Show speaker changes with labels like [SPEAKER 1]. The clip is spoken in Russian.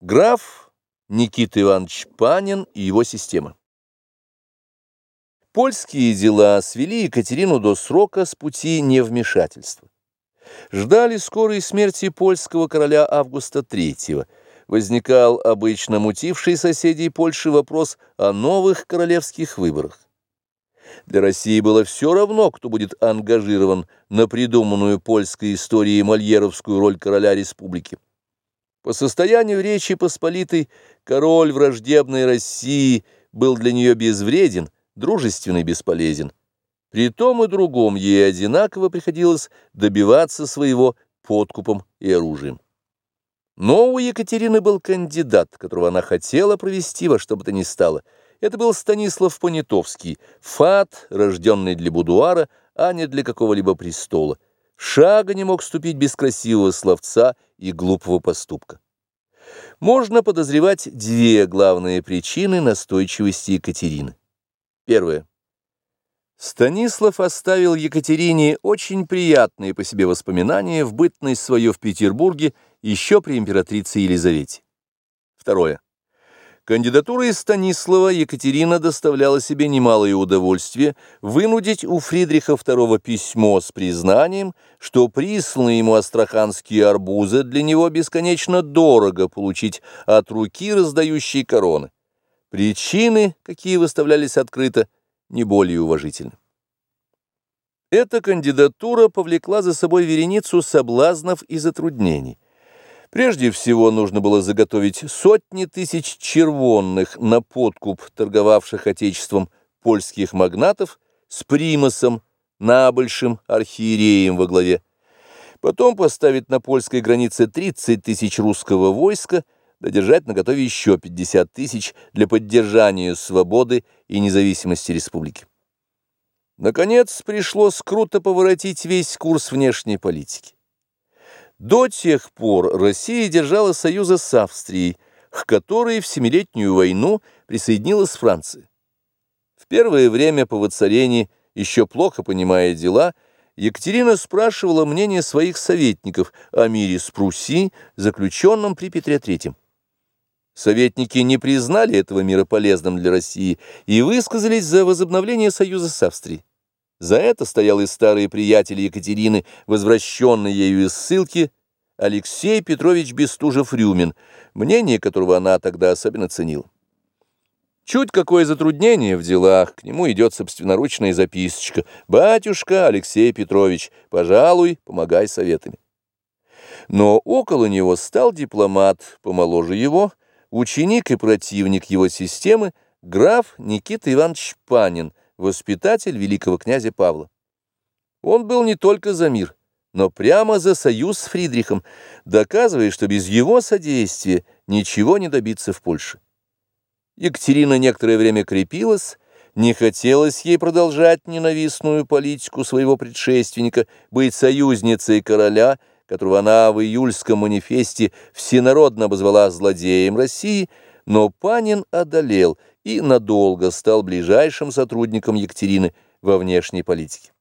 [SPEAKER 1] Граф Никита Иванович Панин и его система. Польские дела свели Екатерину до срока с пути невмешательства. Ждали скорой смерти польского короля Августа III. Возникал обычно мутивший соседей Польши вопрос о новых королевских выборах. Для России было все равно, кто будет ангажирован на придуманную польской историей мольеровскую роль короля республики. По состоянию Речи Посполитой король враждебной России был для нее безвреден, дружественный бесполезен. При том и другом ей одинаково приходилось добиваться своего подкупом и оружием. Но у Екатерины был кандидат, которого она хотела провести во что бы то ни стало. Это был Станислав Понятовский, фат, рожденный для будуара, а не для какого-либо престола. Шага не мог ступить без красивого словца и глупого поступка. Можно подозревать две главные причины настойчивости Екатерины. Первое. Станислав оставил Екатерине очень приятные по себе воспоминания в бытность свое в Петербурге еще при императрице Елизавете. Второе. Кандидатурой Станислава Екатерина доставляла себе немалое удовольствие вынудить у Фридриха II письмо с признанием, что присланные ему астраханские арбузы для него бесконечно дорого получить от руки раздающей короны. Причины, какие выставлялись открыто, не более уважительны. Эта кандидатура повлекла за собой вереницу соблазнов и затруднений. Прежде всего нужно было заготовить сотни тысяч червонных на подкуп торговавших отечеством польских магнатов с примасом, набольшим архиереем во главе. Потом поставить на польской границе 30 тысяч русского войска, додержать на готове еще 50 тысяч для поддержания свободы и независимости республики. Наконец, пришлось круто поворотить весь курс внешней политики. До тех пор Россия держала союза с Австрией, к которой в Семилетнюю войну присоединилась Франция. В первое время по воцарении, еще плохо понимая дела, Екатерина спрашивала мнение своих советников о мире с Пруссией, заключенном при Петре III. Советники не признали этого мира полезным для России и высказались за возобновление союза с Австрией. За это стоял и старый приятель Екатерины, возвращенный ею из ссылки, Алексей Петрович Бестужев-Рюмин, мнение которого она тогда особенно ценила. Чуть какое затруднение в делах, к нему идет собственноручная записочка. «Батюшка Алексей Петрович, пожалуй, помогай советами». Но около него стал дипломат, помоложе его, ученик и противник его системы, граф Никита Иванович Панин, воспитатель великого князя Павла. Он был не только за мир, но прямо за союз с Фридрихом, доказывая, что без его содействия ничего не добиться в Польше. Екатерина некоторое время крепилась, не хотелось ей продолжать ненавистную политику своего предшественника, быть союзницей короля, которого она в июльском манифесте всенародно обозвала злодеем России, но Панин одолел и надолго стал ближайшим сотрудником Екатерины во внешней политике.